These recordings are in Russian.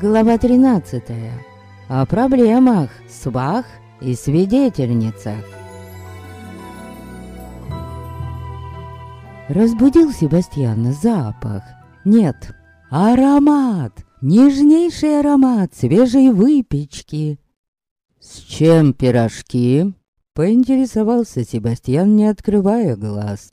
Глава 13. О проблемах, свах и свидетельницах. Разбудил Себастьяна запах. Нет, аромат. Нежнейший аромат свежей выпечки. «С чем пирожки?» Поинтересовался Себастьян, не открывая глаз.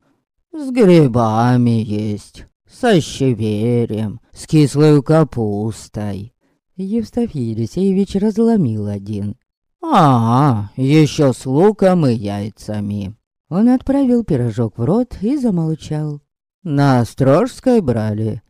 «С грибами есть, со щеверем, с кислой капустой». Евстафий Елисеевич разломил один. «А, еще с луком и яйцами». Он отправил пирожок в рот и замолчал. «На Острожской брали?»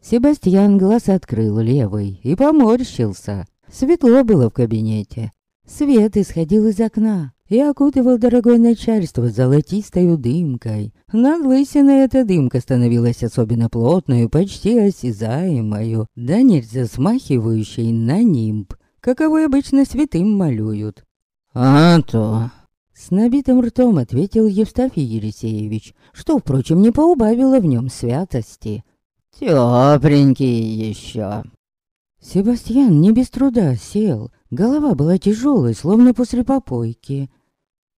Себастьян глаз открыл левый и поморщился. Светло было в кабинете. Свет исходил из окна и окутывал дорогое начальство золотистой дымкой. Над лысиной эта дымка становилась особенно плотной, почти осязаемой, да нельзя смахивающей на нимб, каковой обычно святым малюют. «А то...» С набитым ртом ответил Евстафий Елисеевич, что, впрочем, не поубавило в нем святости. «Тёпленький еще». Себастьян не без труда сел, голова была тяжелой, словно после попойки.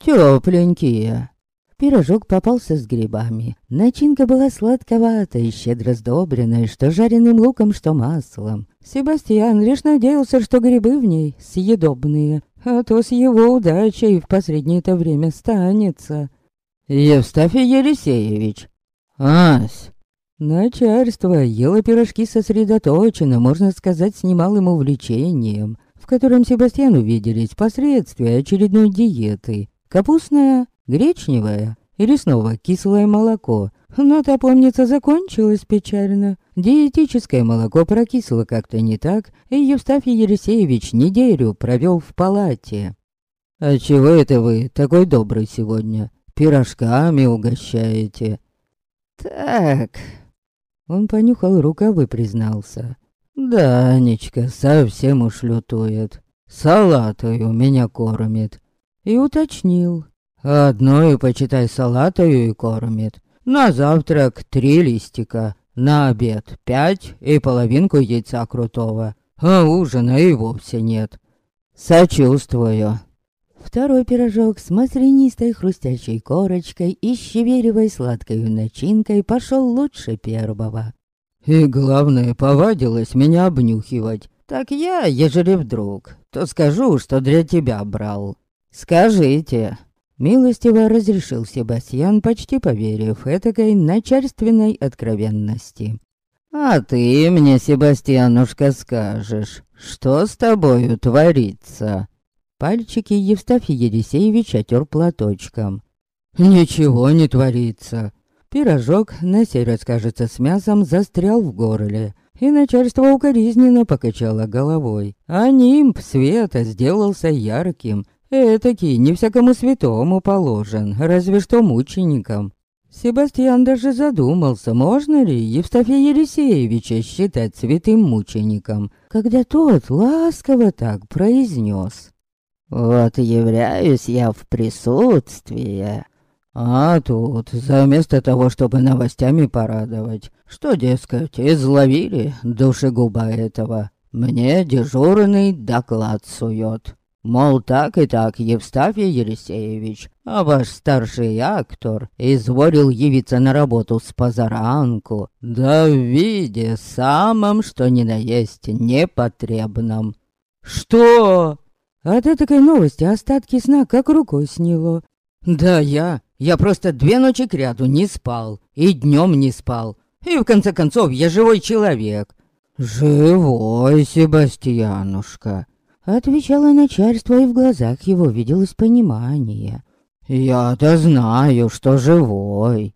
«Тёпленькие». Пирожок попался с грибами. Начинка была сладковатая и щедро сдобренная, что жареным луком, что маслом. Себастьян лишь надеялся, что грибы в ней съедобные, а то с его удачей в последнее-то время станется. «Евстафий Елисеевич!» «Ась!» Начальство ело пирожки сосредоточено, можно сказать, с немалым увлечением, в котором Себастьян увиделись последствия очередной диеты. Капустная, гречневая или снова кислое молоко. Но та, помнится, закончилась печально. Диетическое молоко прокисло как-то не так, и Евстафий Елисеевич неделю провел в палате. «А чего это вы такой добрый сегодня? Пирожками угощаете?» «Так...» Он понюхал рукавы, признался. «Данечка совсем уж лютует. Салатою меня кормит». И уточнил. «Одною, почитай, салатою и кормит. На завтрак три листика, на обед пять и половинку яйца крутого. А ужина и вовсе нет. Сочувствую». Второй пирожок с маслянистой хрустящей корочкой и щеверевой сладкой начинкой пошел лучше первого. И главное, повадилась меня обнюхивать. Так я, ежели вдруг, то скажу, что для тебя брал. Скажите. Милостиво разрешил Себастьян, почти поверив этакой начальственной откровенности. «А ты мне, Себастьянушка, скажешь, что с тобою творится?» Пальчики Евстафий Елисеевич отер платочком. «Ничего не творится». Пирожок, на сей раз, кажется, с мясом, застрял в горле. И начальство укоризненно покачало головой. А нимб света сделался ярким. Этакий не всякому святому положен, разве что мученикам. Себастьян даже задумался, можно ли Евстафия Елисеевича считать святым мучеником, когда тот ласково так произнес. Вот являюсь я в присутствии. А тут, заместо того, чтобы новостями порадовать, что, дескать, изловили душегуба этого, мне дежурный доклад сует. Мол, так и так, Евстафий Елисеевич, а ваш старший актор изволил явиться на работу с позаранку, да в виде самом, что ни на есть, непотребном. «Что?» От этой новости остатки сна как рукой сняло. Да, я. Я просто две ночи кряду не спал. И днем не спал. И в конце концов я живой человек. «Живой, Себастьянушка», — отвечало начальство, и в глазах его виделось понимание. «Я-то знаю, что живой.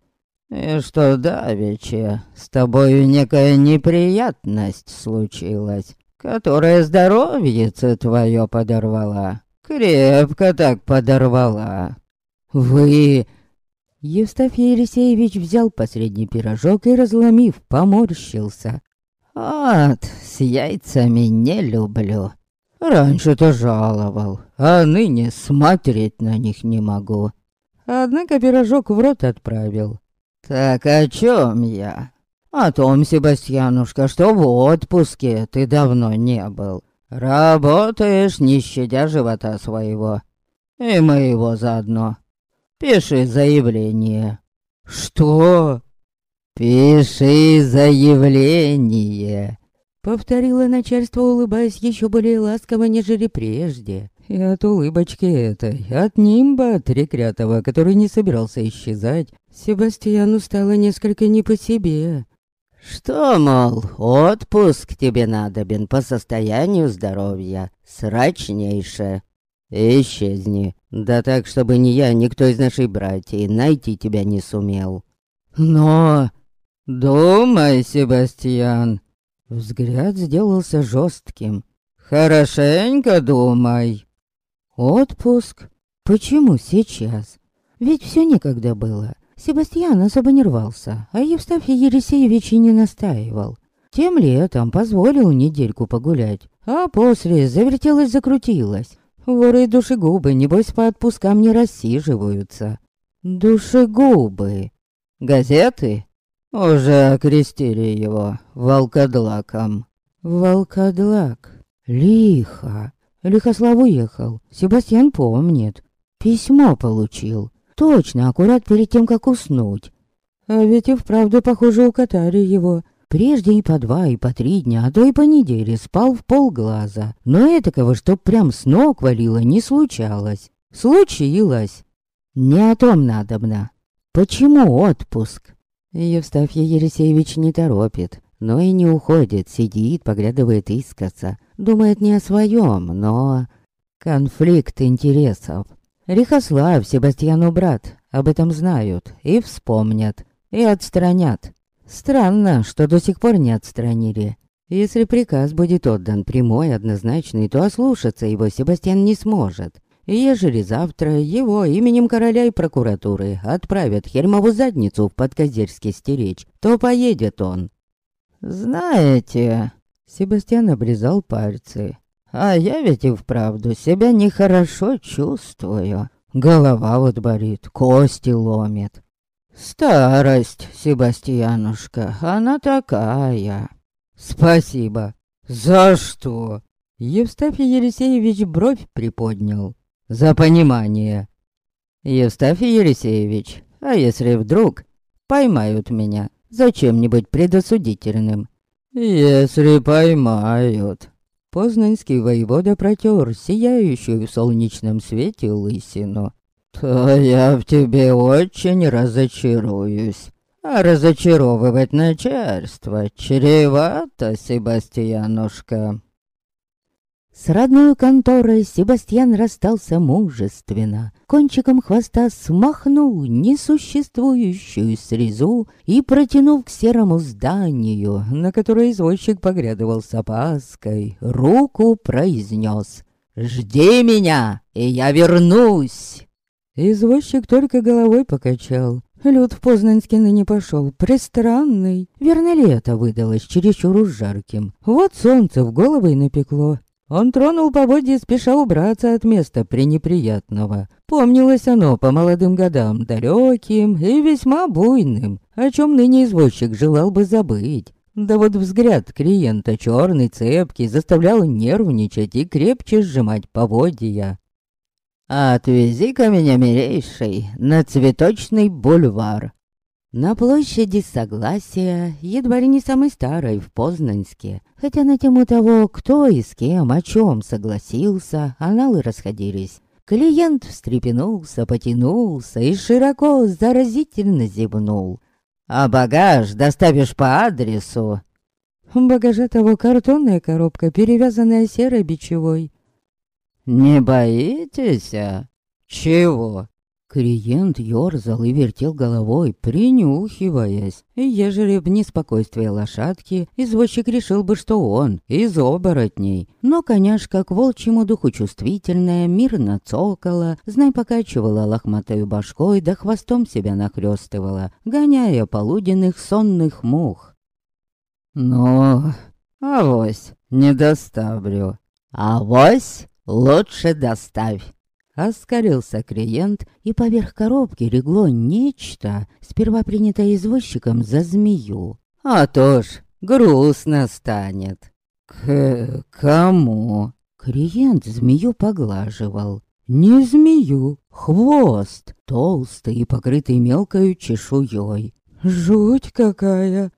И что давеча с тобою некая неприятность случилась которая здоровьице твое подорвала. Крепко так подорвала. Вы... Евстафий Елисеевич взял последний пирожок и, разломив, поморщился. «От, с яйцами не люблю. Раньше-то жаловал, а ныне смотреть на них не могу». Однако пирожок в рот отправил. «Так о чем я?» О том, Себастьянушка, что в отпуске ты давно не был. Работаешь, не щадя живота своего. И моего заодно. Пиши заявление. Что? Пиши заявление. Повторило начальство, улыбаясь еще более ласково, нежели прежде. И от улыбочки этой, от нимба Трекрятова, который не собирался исчезать, Себастьяну стало несколько не по себе. Что, мол, отпуск тебе надобен по состоянию здоровья, срочнейше. Исчезни, да так, чтобы ни я, никто из нашей братьев найти тебя не сумел. Но... Думай, Себастьян. Взгляд сделался жестким. Хорошенько думай. Отпуск? Почему сейчас? Ведь все никогда было. Себастьян особо не рвался, а Евстафий Ересеевич и не настаивал. Тем летом позволил недельку погулять, а после завертелась-закрутилась. Воры и душегубы, небось, по отпускам не рассиживаются. Душегубы. Газеты? Уже окрестили его волкодлаком. Волкодлак. Лихо. Лихослав уехал. Себастьян помнит. Письмо получил. Точно, аккурат перед тем, как уснуть. А ведь и вправду, похоже, укатали его. Прежде и по два, и по три дня, а то и по неделе спал в полглаза. Но этакого, чтоб прям с ног валило, не случалось. Случилось. Не о том надобно. Почему отпуск? Евстафий Ересеевич не торопит, но и не уходит, сидит, поглядывает искоса. Думает не о своем, но... Конфликт интересов. Рихослав, Себастьяну брат, об этом знают и вспомнят, и отстранят. Странно, что до сих пор не отстранили. Если приказ будет отдан прямой, однозначный, то ослушаться его Себастьян не сможет. Ежели завтра его именем короля и прокуратуры отправят Хермову задницу в Подкозерске стеречь, то поедет он. «Знаете...» Себастьян обрезал пальцы. А я ведь и вправду себя нехорошо чувствую. Голова вот болит, кости ломит. Старость, Себастьянушка, она такая. Спасибо. За что? Евстафий Елисеевич бровь приподнял. За понимание. Евстафий Елисеевич, а если вдруг поймают меня за чем-нибудь предосудительным? Если поймают, Познанский воевода протер сияющую в солнечном свете лысину. «То я в тебе очень разочаруюсь. А разочаровывать начальство чревато, Себастьянушка». С родной конторой Себастьян расстался мужественно. Кончиком хвоста смахнул несуществующую срезу и, протянув к серому зданию, на которое извозчик поглядывал с опаской, руку произнес «Жди меня, и я вернусь!» Извозчик только головой покачал. Люд в Познанске не пошел, пристранный. Верно лето выдалось чересчур жарким. Вот солнце в голову и напекло. Он тронул поводья, спеша убраться от места пренеприятного. Помнилось оно по молодым годам, далеким и весьма буйным, о чем ныне извозчик желал бы забыть. Да вот взгляд клиента черный, цепкий, заставлял нервничать и крепче сжимать поводья. «Отвези-ка меня, милейший, на цветочный бульвар», на площади Согласия, едва ли не самой старой в Познанске, хотя на тему того, кто и с кем, о чем согласился, аналы расходились. Клиент встрепенулся, потянулся и широко, заразительно зевнул. «А багаж доставишь по адресу?» Багажа того картонная коробка, перевязанная серой бичевой. «Не боитесь? А? Чего?» Клиент ёрзал и вертел головой, принюхиваясь. И ежели б не спокойствие лошадки, извозчик решил бы, что он из оборотней. Но коняшка к волчьему духу чувствительная, мирно цокала, знай покачивала лохматою башкой, да хвостом себя нахлёстывала, гоняя полуденных сонных мух. «Ну, авось, не доставлю. Авось лучше доставь». Оскалился клиент, и поверх коробки легло нечто, сперва принятое извозчиком за змею. А то ж, грустно станет. К кому? Клиент змею поглаживал. Не змею, хвост, толстый и покрытый мелкой чешуей. Жуть какая!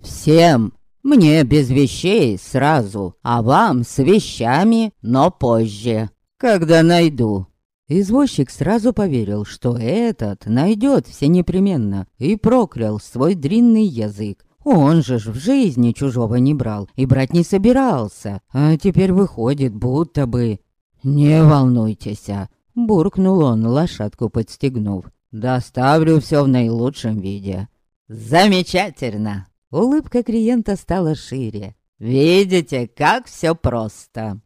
Всем! Мне без вещей сразу, а вам с вещами, но позже, когда найду. Извозчик сразу поверил, что этот найдет все непременно, и проклял свой длинный язык. Он же ж в жизни чужого не брал и брать не собирался, а теперь выходит, будто бы... «Не волнуйтесь», — буркнул он, лошадку подстегнув. «Доставлю все в наилучшем виде». «Замечательно!» Улыбка клиента стала шире. «Видите, как все просто!»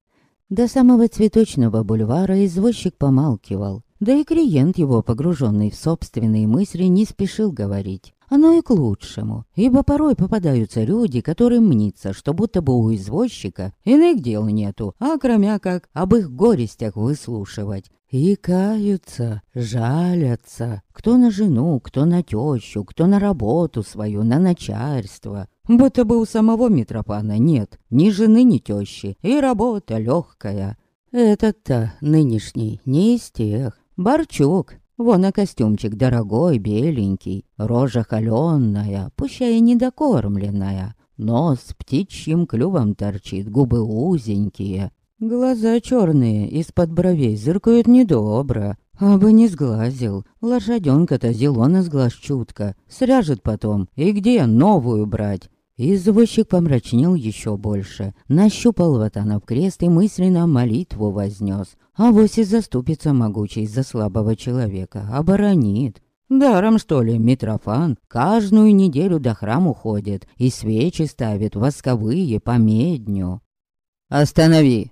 До самого цветочного бульвара извозчик помалкивал. Да и клиент его, погруженный в собственные мысли, не спешил говорить. Оно и к лучшему, ибо порой попадаются люди, которым мнится, что будто бы у извозчика иных дел нету, а кроме как об их горестях выслушивать. И каются, жалятся, кто на жену, кто на тещу, кто на работу свою, на начальство. Будто бы у самого Митрофана нет ни жены, ни тещи, и работа легкая. Этот-то нынешний не из тех. Барчук, Вон а костюмчик дорогой, беленький, рожа холеная, пущая недокормленная. Нос птичьим клювом торчит, губы узенькие. Глаза черные, из-под бровей зыркают недобро. А бы не сглазил, лошаденка-то зелена с глаз чутко, сряжет потом, и где новую брать? Извозчик помрачнел еще больше, нащупал Ватанов крест и мысленно молитву вознес. А вось и заступится могучий за слабого человека, оборонит. Даром, что ли, Митрофан каждую неделю до храму ходит и свечи ставит восковые по медню. «Останови!» —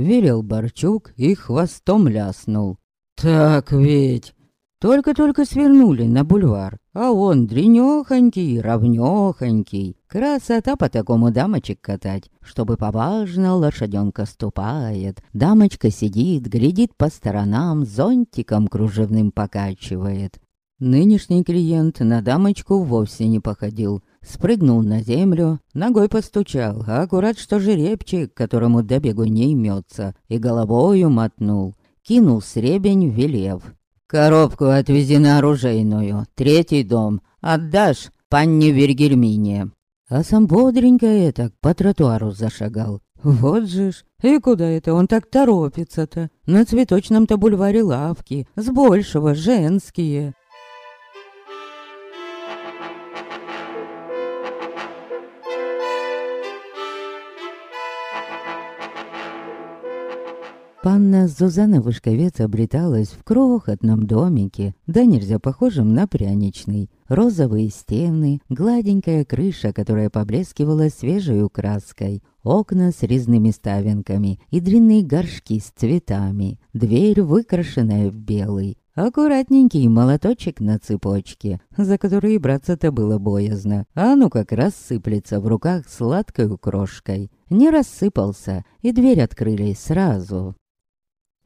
велел Борчук и хвостом ляснул. «Так ведь...» Только-только свернули на бульвар, а он дренёхонький, равнёхонький. Красота по такому дамочек катать, чтобы поважно лошадёнка ступает. Дамочка сидит, глядит по сторонам, зонтиком кружевным покачивает. Нынешний клиент на дамочку вовсе не походил. Спрыгнул на землю, ногой постучал, а аккурат что жеребчик, которому до бегу не имется, и головою мотнул. Кинул сребень, велев. Коробку отвези на оружейную, третий дом. Отдашь панне Вергельмине. А сам бодренько это по тротуару зашагал. Вот же ж, и куда это он так торопится-то? На цветочном-то бульваре лавки, с большего женские. Панна Зузана Вышковец обреталась в крохотном домике, да нельзя похожем на пряничный. Розовые стены, гладенькая крыша, которая поблескивала свежей краской, окна с резными ставинками и длинные горшки с цветами, дверь, выкрашенная в белый, аккуратненький молоточек на цепочке, за который браться-то было боязно, а ну как рассыплется в руках сладкой крошкой. Не рассыпался, и дверь открыли сразу.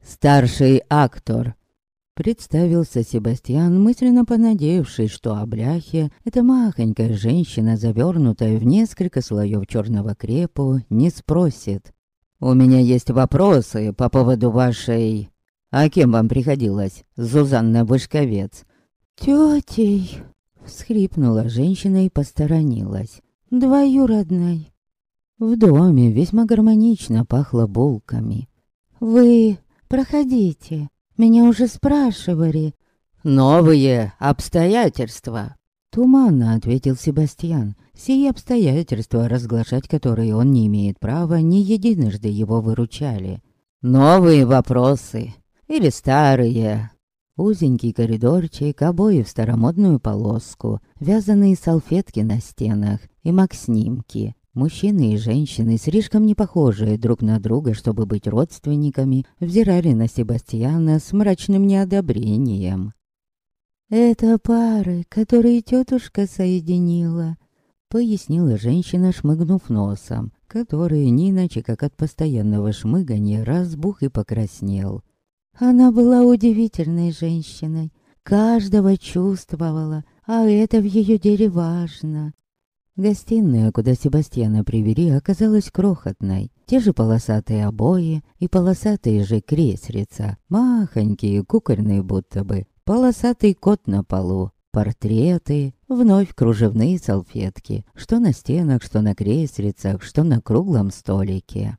«Старший актор», — представился Себастьян, мысленно понадеявшись, что о бляхе эта махонькая женщина, завернутая в несколько слоев черного крепу, не спросит. «У меня есть вопросы по поводу вашей... А кем вам приходилось, Зузанна Вышковец?» «Тетей», — всхрипнула женщина и посторонилась. «Двоюродной». В доме весьма гармонично пахло булками. «Вы Проходите, меня уже спрашивали». «Новые обстоятельства», — туманно ответил Себастьян. Сие обстоятельства, разглашать которые он не имеет права, не единожды его выручали. «Новые вопросы. Или старые». Узенький коридорчик, обои в старомодную полоску, вязаные салфетки на стенах и мак-снимки. Мужчины и женщины, слишком не похожие друг на друга, чтобы быть родственниками, взирали на Себастьяна с мрачным неодобрением. «Это пары, которые тетушка соединила», — пояснила женщина, шмыгнув носом, который не иначе как от постоянного шмыгания разбух и покраснел. Она была удивительной женщиной, каждого чувствовала, а это в ее деле важно. Гостиная, куда Себастьяна привели, оказалась крохотной. Те же полосатые обои и полосатые же креслица, махонькие, кукольные будто бы, полосатый кот на полу, портреты, вновь кружевные салфетки, что на стенах, что на креслицах, что на круглом столике.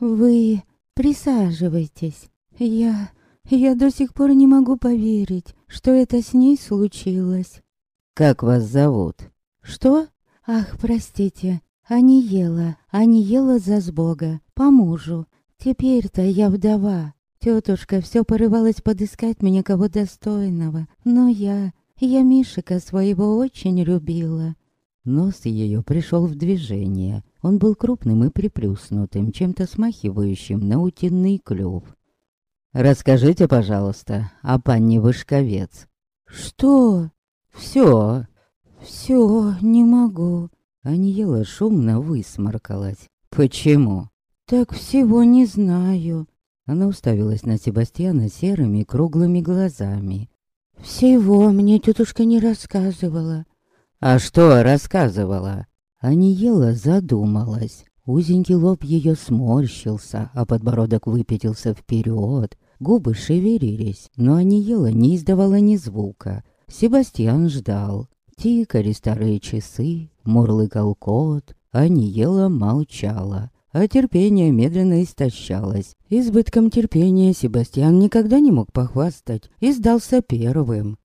«Вы присаживайтесь. Я... я до сих пор не могу поверить, что это с ней случилось». «Как вас зовут?» «Что? Ах, простите, а не ела, а не ела за сбога, по мужу. Теперь-то я вдова. Тетушка все порывалась подыскать мне кого достойного, но я... я Мишика своего очень любила». Нос ее пришел в движение. Он был крупным и приплюснутым, чем-то смахивающим на утиный клюв. «Расскажите, пожалуйста, о панне Вышковец». «Что?» «Все». «Все, не могу. Аниела шумно высморкалась. «Почему?» «Так всего не знаю». Она уставилась на Себастьяна серыми круглыми глазами. «Всего мне тетушка не рассказывала». «А что рассказывала?» Аниела задумалась. Узенький лоб ее сморщился, а подбородок выпятился вперед. Губы шевелились, но Аниела не издавала ни звука. Себастьян ждал. Тикали старые часы, мурлыкал кот, а Ниела молчала, а терпение медленно истощалось. Избытком терпения Себастьян никогда не мог похвастать и сдался первым.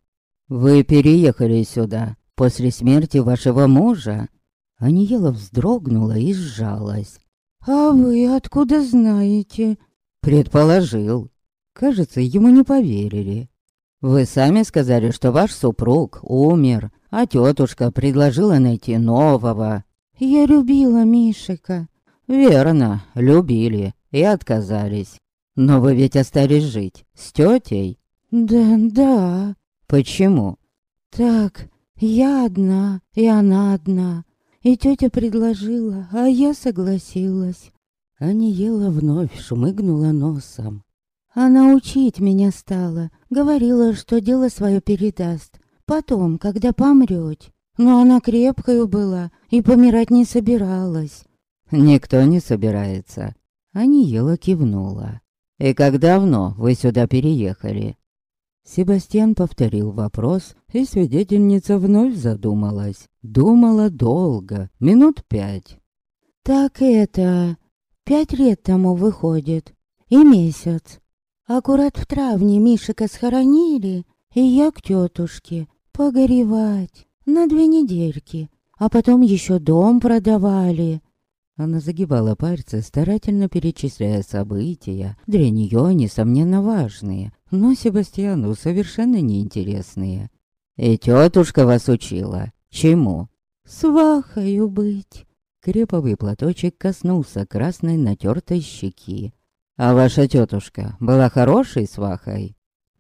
«Вы переехали сюда после смерти вашего мужа?» Аниела вздрогнула и сжалась. «А вы откуда знаете?» «Предположил. Кажется, ему не поверили. Вы сами сказали, что ваш супруг умер, а тетушка предложила найти нового. Я любила Мишика. Верно, любили и отказались. Но вы ведь остались жить с тетей? Да, да. Почему? Так, я одна, и она одна. И тетя предложила, а я согласилась. Аниела вновь шмыгнула носом. Она учить меня стала, говорила, что дело свое передаст. Потом, когда помрёт. Но она крепкою была и помирать не собиралась. Никто не собирается. Аниела кивнула. И как давно вы сюда переехали? Себастьян повторил вопрос, и свидетельница вновь задумалась. Думала долго, минут пять. «Так это... пять лет тому выходит. И месяц. Аккурат в травне Мишика схоронили, и я к тетушке. Погоревать. На две недельки. А потом еще дом продавали. Она загибала пальцы, старательно перечисляя события, для нее, несомненно, важные, но Себастьяну совершенно неинтересные. «И тетушка вас учила? Чему?» «Свахою быть». Креповый платочек коснулся красной натертой щеки. «А ваша тетушка была хорошей свахой?»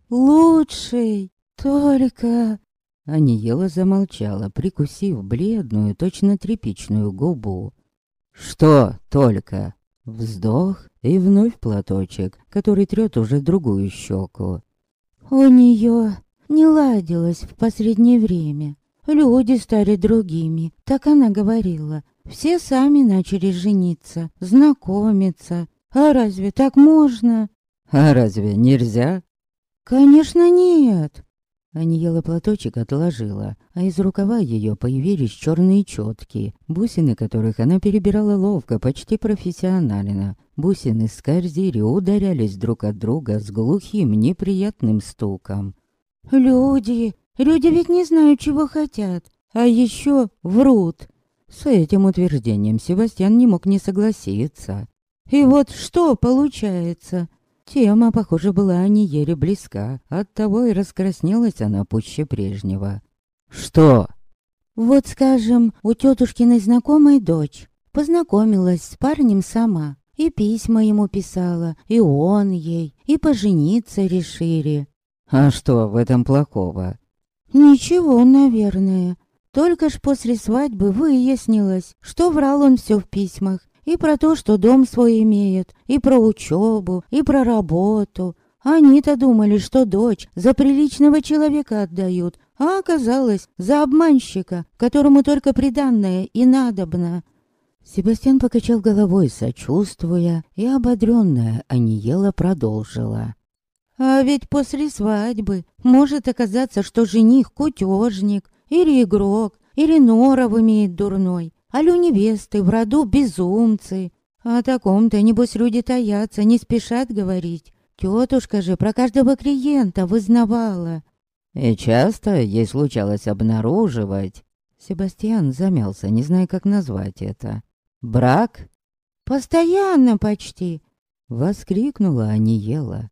«Лучшей, только...» Аниела замолчала, прикусив бледную, точно тряпичную губу. «Что только?» Вздох и вновь платочек, который трёт уже другую щеку. «У неё не ладилось в последнее время. Люди стали другими, так она говорила. Все сами начали жениться, знакомиться. А разве так можно?» «А разве нельзя?» «Конечно нет!» Аниела платочек отложила, а из рукава ее появились черные четки, бусины которых она перебирала ловко, почти профессионально. Бусины скользили, ударялись друг от друга с глухим, неприятным стуком. «Люди! Люди ведь не знают, чего хотят, а еще врут!» С этим утверждением Себастьян не мог не согласиться. «И вот что получается?» Тема, похоже, была Аниере близка, оттого и раскраснелась она пуще прежнего. «Что?» «Вот, скажем, у тетушкиной знакомой дочь познакомилась с парнем сама, и письма ему писала, и он ей, и пожениться решили». «А что в этом плохого?» «Ничего, наверное. Только ж после свадьбы выяснилось, что врал он все в письмах, и про то, что дом свой имеет, и про учебу, и про работу. Они-то думали, что дочь за приличного человека отдают, а оказалась за обманщика, которому только приданное и надобно. Себастьян покачал головой, сочувствуя, и ободрённая Аниела продолжила. «А ведь после свадьбы может оказаться, что жених кутежник, или игрок, или норов имеет дурной, а у невесты в роду безумцы. О таком-то, небось, люди таятся, не спешат говорить. Тетушка же про каждого клиента вызнавала. И часто ей случалось обнаруживать. Себастьян замялся, не зная, как назвать это. Брак? Постоянно почти. Воскликнула Аниела.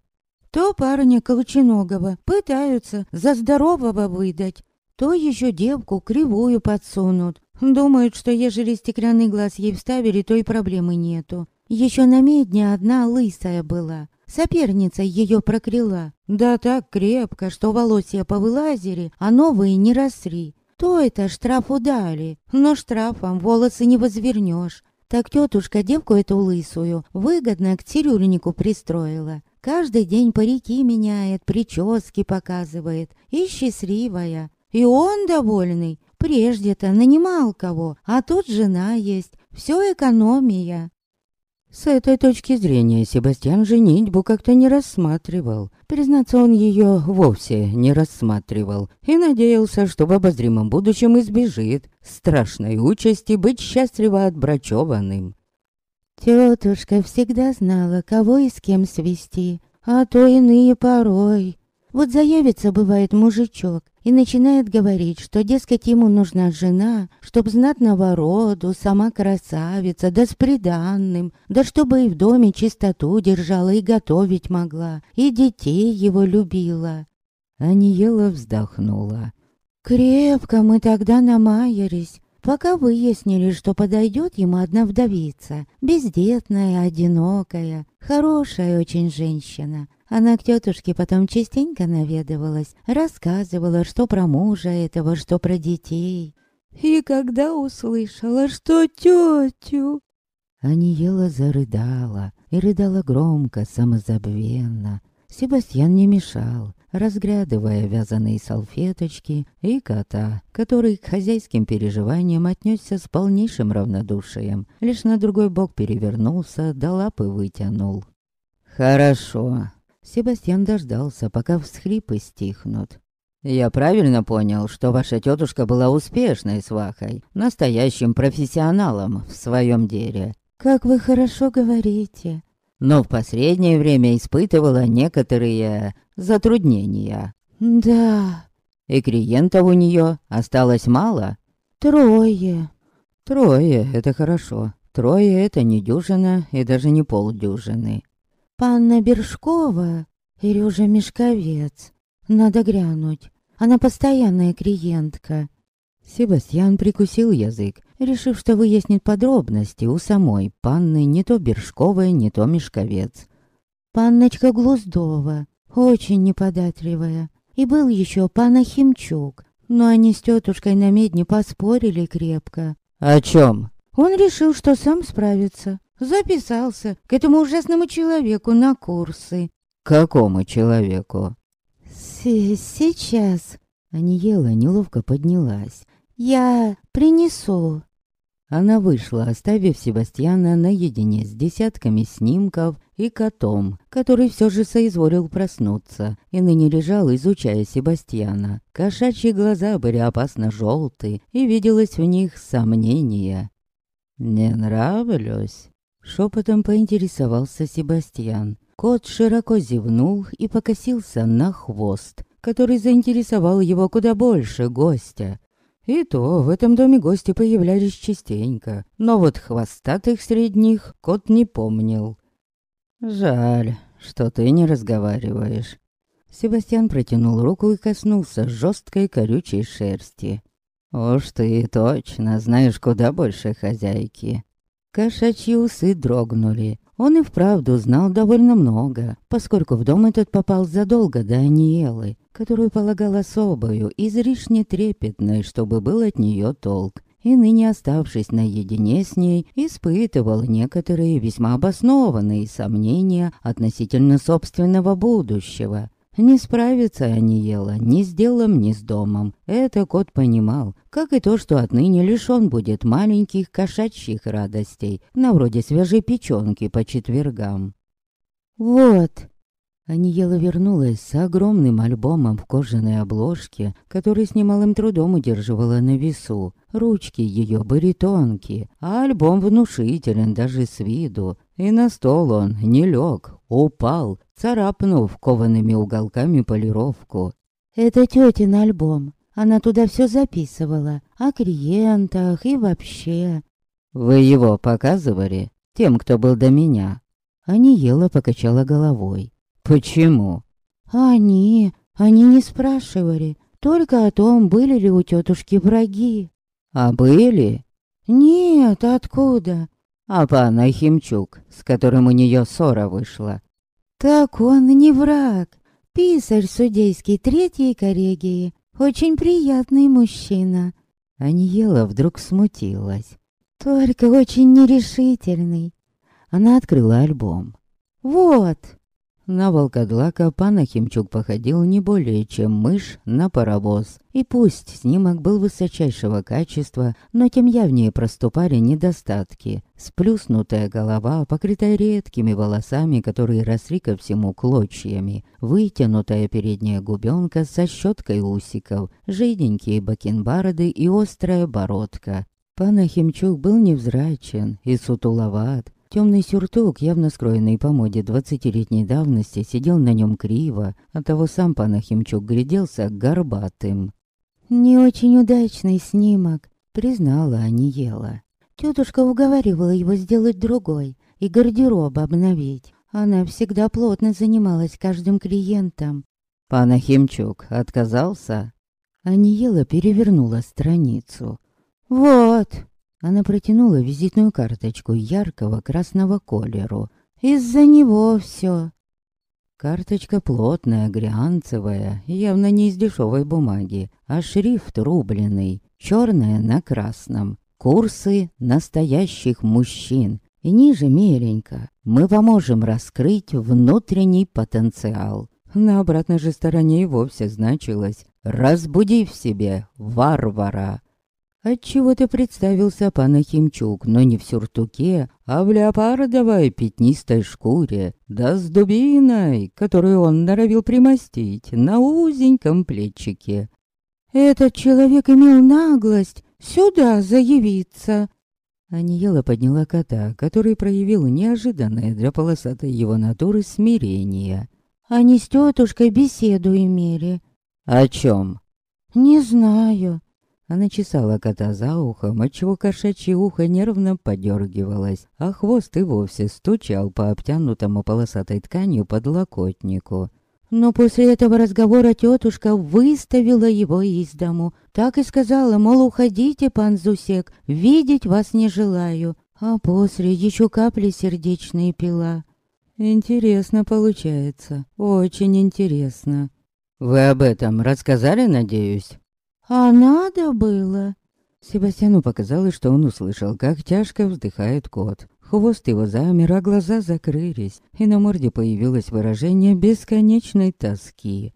То парня Колченогова пытаются за здорового выдать, то еще девку кривую подсунут. Думают, что ежели стеклянный глаз ей вставили, то и проблемы нету. Еще на медне одна лысая была. Соперница ее прокрыла. Да так крепко, что волосья повылазили, а новые не росли. То это штрафу дали, но штрафом волосы не возвернешь. Так тетушка девку эту лысую выгодно к цирюльнику пристроила. Каждый день парики меняет, прически показывает. И счастливая. И он довольный. Прежде-то нанимал кого, а тут жена есть. Все экономия. С этой точки зрения Себастьян женитьбу как-то не рассматривал. Признаться, он ее вовсе не рассматривал и надеялся, что в обозримом будущем избежит страшной участи быть счастливо отбрачованным. Тетушка всегда знала, кого и с кем свести, а то иные порой вот заявится, бывает, мужичок и начинает говорить, что, дескать, ему нужна жена, чтоб знатного роду, сама красавица, да с приданным, да чтобы и в доме чистоту держала и готовить могла, и детей его любила. Аниела вздохнула. Крепко мы тогда намаялись, пока выяснили, что подойдет ему одна вдовица, бездетная, одинокая, хорошая очень женщина, она к тетушке потом частенько наведывалась, рассказывала, что про мужа этого, что про детей. И когда услышала, что тетю... Аниела зарыдала, и рыдала громко, самозабвенно. Себастьян не мешал, разглядывая вязаные салфеточки и кота, который к хозяйским переживаниям отнесся с полнейшим равнодушием. Лишь на другой бок перевернулся, да лапы вытянул. «Хорошо, Себастьян дождался, пока всхлипы стихнут. «Я правильно понял, что ваша тетушка была успешной свахой, настоящим профессионалом в своем деле?» «Как вы хорошо говорите!» «Но в последнее время испытывала некоторые затруднения». «Да...» «И клиентов у нее осталось мало?» «Трое». «Трое — это хорошо. Трое — это не дюжина и даже не полдюжины. Панна Бершкова или уже Мешковец? Надо глянуть. Она постоянная клиентка. Себастьян прикусил язык, решив, что выяснит подробности у самой панны не то Бершковой, не то Мешковец. Панночка Глуздова, очень неподатливая. И был еще пана Химчук, но они с тетушкой на медне поспорили крепко. «О чем? Он решил, что сам справится. Записался к этому ужасному человеку на курсы. Какому человеку? С сейчас. Аниела неловко поднялась. Я принесу. Она вышла, оставив Себастьяна наедине с десятками снимков и котом, который все же соизволил проснуться и ныне лежал, изучая Себастьяна. Кошачьи глаза были опасно желты, и виделось в них сомнение. «Не нравлюсь?» Шепотом поинтересовался Себастьян. Кот широко зевнул и покосился на хвост, который заинтересовал его куда больше гостя. И то в этом доме гости появлялись частенько, но вот хвостатых средних кот не помнил. «Жаль, что ты не разговариваешь». Себастьян протянул руку и коснулся жесткой корючей шерсти. «Уж ты точно знаешь куда больше хозяйки». Кошачьи усы дрогнули. Он и вправду знал довольно много, поскольку в дом этот попал задолго до Аниелы, которую полагал особою, излишне трепетной, чтобы был от нее толк. И ныне оставшись наедине с ней, испытывал некоторые весьма обоснованные сомнения относительно собственного будущего. Не справится Аниела ни с делом, ни с домом. Это кот понимал, как и то, что отныне лишён будет маленьких кошачьих радостей, на вроде свежей печёнки по четвергам. «Вот!» Аниела вернулась с огромным альбомом в кожаной обложке, который с немалым трудом удерживала на весу. Ручки ее были тонкие, а альбом внушителен даже с виду. И на стол он не лег, упал, царапнув коваными уголками полировку. «Это тетин альбом. Она туда все записывала. О клиентах и вообще». «Вы его показывали? Тем, кто был до меня?» Аниела покачала головой. Почему? Они, они не спрашивали, только о том, были ли у тетушки враги. А были? Нет, откуда? А пан Ахимчук, с которым у нее ссора вышла. Так он не враг. Писарь судейский третьей коллегии. Очень приятный мужчина. Аниела вдруг смутилась. Только очень нерешительный. Она открыла альбом. Вот, на волкодлака пан Химчук походил не более чем мышь на паровоз. И пусть снимок был высочайшего качества, но тем явнее проступали недостатки. Сплюснутая голова, покрытая редкими волосами, которые росли ко всему клочьями, вытянутая передняя губенка со щеткой усиков, жиденькие бакенбарды и острая бородка. Пан Химчук был невзрачен и сутуловат, Темный сюртук, явно скроенный по моде двадцатилетней давности, сидел на нем криво, а того сам Панахимчук гляделся горбатым. «Не очень удачный снимок», — признала Аниела. Тетушка уговаривала его сделать другой и гардероб обновить. Она всегда плотно занималась каждым клиентом. Панахимчук отказался? Аниела перевернула страницу. «Вот!» Она протянула визитную карточку яркого красного колеру. «Из-за него все. Карточка плотная, глянцевая, явно не из дешевой бумаги, а шрифт рубленый, черная на красном. Курсы настоящих мужчин. И ниже меленько. Мы поможем раскрыть внутренний потенциал. На обратной же стороне и вовсе значилось «Разбуди в себе варвара». Отчего ты представился Панахимчук, но не в сюртуке, а в леопардовой пятнистой шкуре, да с дубиной, которую он норовил примостить на узеньком плечике. Этот человек имел наглость сюда заявиться. Аниела подняла кота, который проявил неожиданное для полосатой его натуры смирение. Они с тетушкой беседу имели. О чем? Не знаю. Она чесала кота за ухом, отчего кошачье ухо нервно подергивалось, а хвост и вовсе стучал по обтянутому полосатой тканью подлокотнику. Но после этого разговора тетушка выставила его из дому. Так и сказала, мол, уходите, пан Зусек, видеть вас не желаю. А после еще капли сердечные пила. Интересно получается, очень интересно. Вы об этом рассказали, надеюсь? А надо было. Себастьяну показалось, что он услышал, как тяжко вздыхает кот. Хвост его замер, а глаза закрылись, и на морде появилось выражение бесконечной тоски.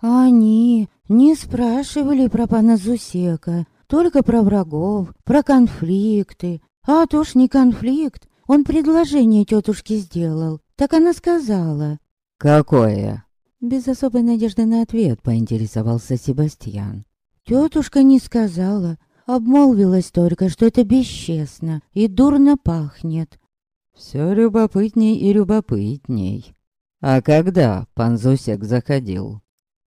Они не спрашивали про пана Зусека, только про врагов, про конфликты. А то ж не конфликт, он предложение тетушке сделал, так она сказала. «Какое?» Без особой надежды на ответ поинтересовался Себастьян. Тетушка не сказала, обмолвилась только, что это бесчестно и дурно пахнет. Все любопытней и любопытней. А когда пан Зусек заходил?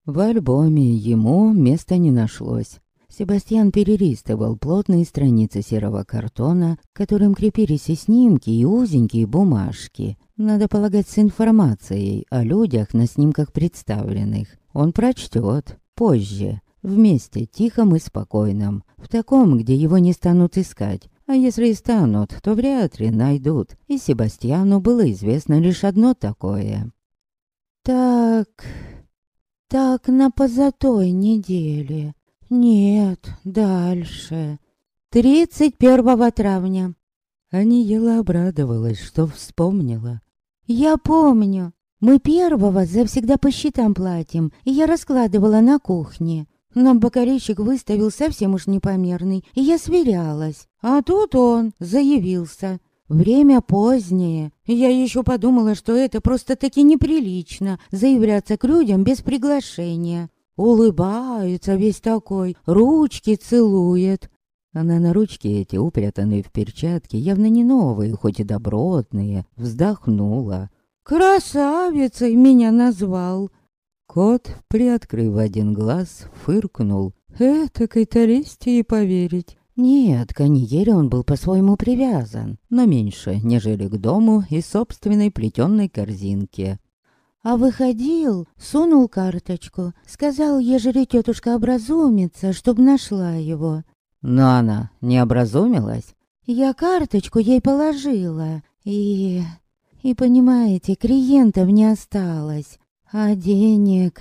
В альбоме ему места не нашлось. Себастьян перелистывал плотные страницы серого картона, к которым крепились и снимки, и узенькие бумажки. Надо полагать, с информацией о людях на снимках представленных. Он прочтет позже, Вместе, тихом и спокойном. В таком, где его не станут искать. А если и станут, то вряд ли найдут. И Себастьяну было известно лишь одно такое. Так... Так на позатой неделе. Нет, дальше. Тридцать первого травня. Аниела обрадовалась, что вспомнила. Я помню. Мы первого завсегда по счетам платим, и я раскладывала на кухне. Нам бакарейщик выставил совсем уж непомерный, и я сверялась. А тут он заявился. Время позднее. Я еще подумала, что это просто-таки неприлично заявляться к людям без приглашения. Улыбается весь такой, ручки целует. Она на ручки эти, упрятанные в перчатки, явно не новые, хоть и добротные, вздохнула. «Красавицей меня назвал!» Кот, приоткрыв один глаз, фыркнул. «Этакой-то лести и поверить!» Нет, к Аньере он был по-своему привязан, но меньше, нежели к дому и собственной плетенной корзинке. А выходил, сунул карточку, сказал, ежели тетушка образумится, чтоб нашла его. Но она не образумилась. Я карточку ей положила, и... И, понимаете, клиентов не осталось, а денег...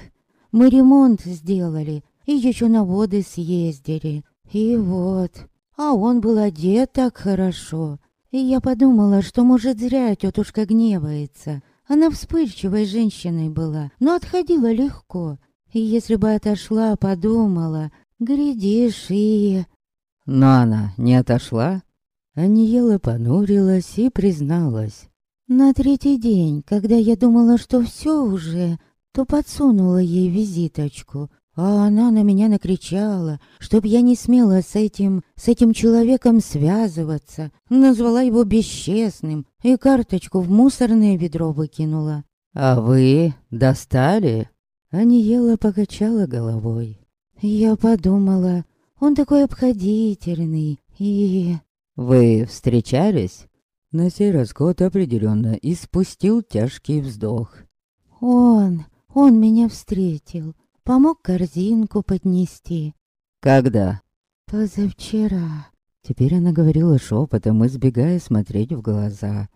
Мы ремонт сделали, и еще на воды съездили. И вот, а он был одет так хорошо. И я подумала, что, может, зря тетушка гневается. Она вспыльчивой женщиной была, но отходила легко. И если бы отошла, подумала, глядишь и... Но она не отошла. Аниела понурилась и призналась. На третий день, когда я думала, что все уже, то подсунула ей визиточку, а она на меня накричала, чтоб я не смела с этим, с этим человеком связываться, назвала его бесчестным и карточку в мусорное ведро выкинула. «А вы достали?» Аниела покачала головой. Я подумала, он такой обходительный и... «Вы встречались?» На сей раз кот определенно испустил тяжкий вздох. «Он, он меня встретил, помог корзинку поднести». «Когда?» «Позавчера». Теперь она говорила шепотом, избегая смотреть в глаза.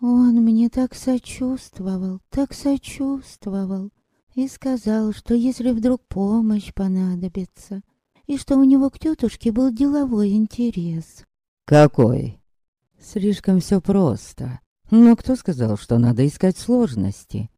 «Он мне так сочувствовал, так сочувствовал, и сказал, что если вдруг помощь понадобится, и что у него к тетушке был деловой интерес. Какой? Слишком все просто. Но кто сказал, что надо искать сложности?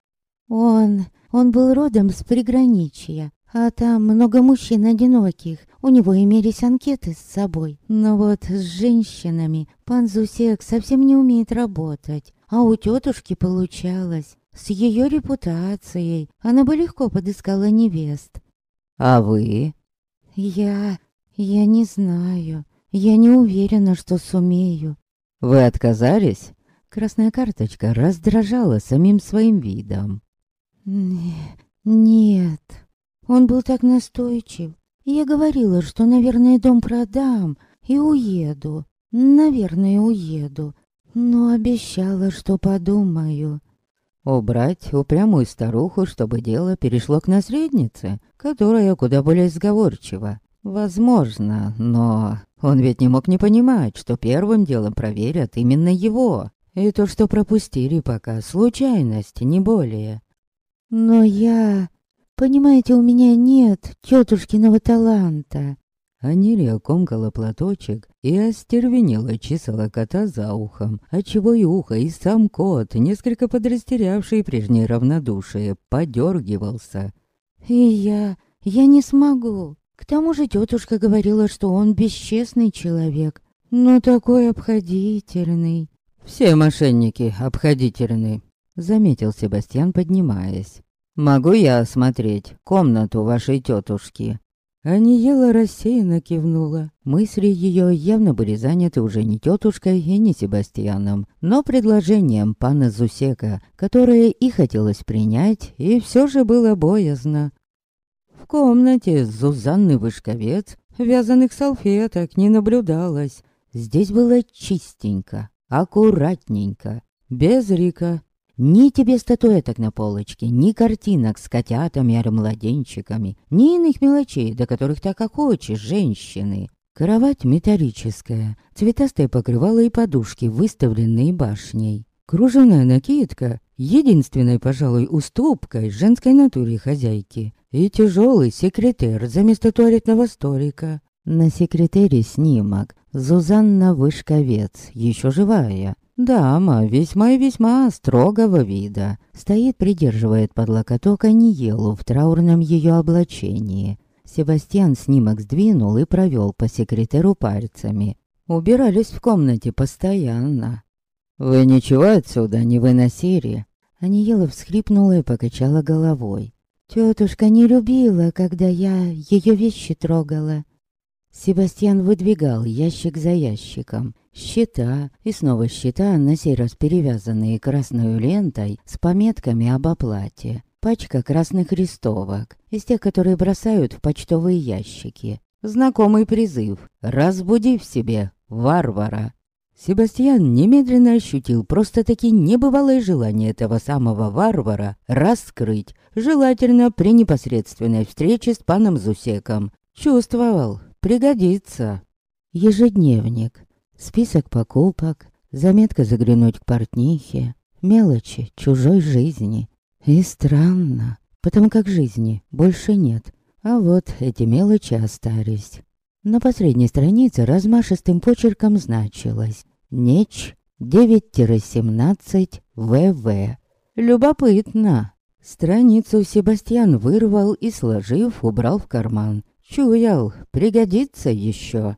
Он... он был родом с приграничья, а там много мужчин одиноких. У него имелись анкеты с собой. Но вот с женщинами пан Зусек совсем не умеет работать. А у тетушки получалось. С ее репутацией она бы легко подыскала невест. А вы? Я... я не знаю. Я не уверена, что сумею. Вы отказались? Красная карточка раздражала самим своим видом. Не, нет. Он был так настойчив. Я говорила, что, наверное, дом продам и уеду. Наверное, уеду. Но обещала, что подумаю. Убрать упрямую старуху, чтобы дело перешло к наследнице, которая куда более сговорчива. Возможно, но он ведь не мог не понимать, что первым делом проверят именно его. И то, что пропустили пока, случайность, не более. Но я... Понимаете, у меня нет тетушкиного таланта. Анирия комкала платочек и остервенела чесала кота за ухом, отчего и ухо, и сам кот, несколько подрастерявший прежнее равнодушие, подергивался. «И я... я не смогу. К тому же тетушка говорила, что он бесчестный человек, но такой обходительный». «Все мошенники обходительны», — заметил Себастьян, поднимаясь. «Могу я осмотреть комнату вашей тетушки?» Аниела рассеянно кивнула. Мысли ее явно были заняты уже не тетушкой и не Себастьяном, но предложением пана Зусека, которое и хотелось принять, и все же было боязно. В комнате Зузанны Вышковец вязаных салфеток не наблюдалось. Здесь было чистенько, аккуратненько, без Рика, ни тебе статуэток на полочке, ни картинок с котятами или младенчиками, ни иных мелочей, до которых так охочешь, женщины. Кровать металлическая, цветастое покрывало и подушки, выставленные башней. Кружевная накидка, единственной, пожалуй, уступкой женской натуре хозяйки. И тяжелый секретер заместо туалетного столика. На секретере снимок Зузанна Вышковец, еще живая, Дама весьма и весьма строгого вида. Стоит, придерживает под локоток Аниелу в траурном ее облачении. Себастьян снимок сдвинул и провел по секретеру пальцами. Убирались в комнате постоянно. «Вы ничего отсюда не выносили?» Аниела всхрипнула и покачала головой. Тетушка не любила, когда я ее вещи трогала. Себастьян выдвигал ящик за ящиком. Счета и снова счета, на сей раз перевязанные красной лентой с пометками об оплате. Пачка красных листовок, из тех, которые бросают в почтовые ящики. Знакомый призыв «Разбуди в себе, варвара!» Себастьян немедленно ощутил просто-таки небывалое желание этого самого варвара раскрыть, желательно при непосредственной встрече с паном Зусеком. Чувствовал, пригодится. Ежедневник, список покупок, заметка заглянуть к портнихе, мелочи чужой жизни. И странно, потому как жизни больше нет, а вот эти мелочи остались. На последней странице размашистым почерком значилось Неч 9-17 ВВ. Любопытно. Страницу Себастьян вырвал и, сложив, убрал в карман. Чуял, пригодится еще.